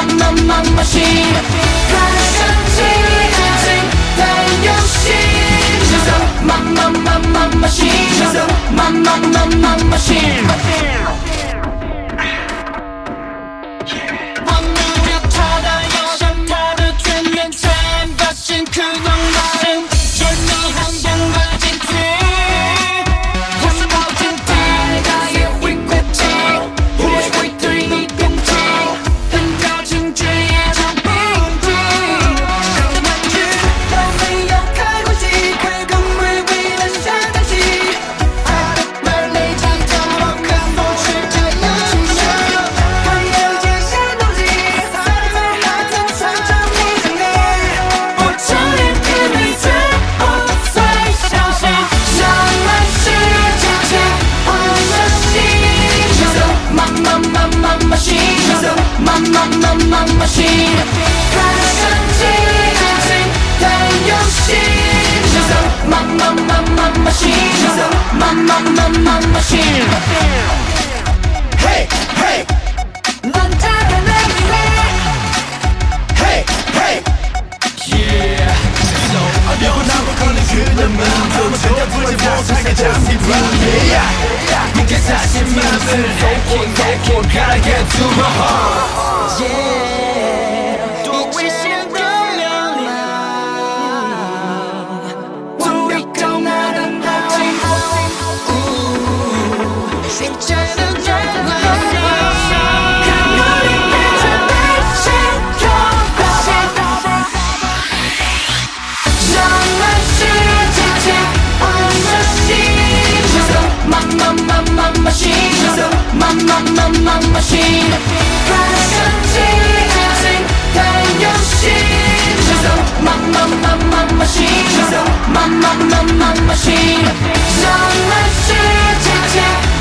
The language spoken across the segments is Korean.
맘맘맘 머신 가슴치 인생 대연신 맘맘맘맘 머신 맘맘맘맘 머신 그녀만 또 제대로 불지 못하게 잡히 불리야 Herkes her şey bilsin Soğuk soğuk gotta get to my heart Yeah Picture 맘맘 마신 맘맘맘맘 마신 가슴지 아직 달려신 맘맘맘맘 마신 맘맘맘맘 마신 정말 진짜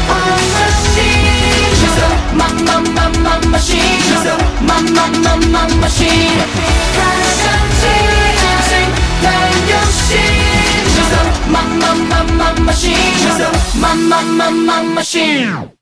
오마신 맘맘맘맘 마신 맘맘맘맘 마신 machine.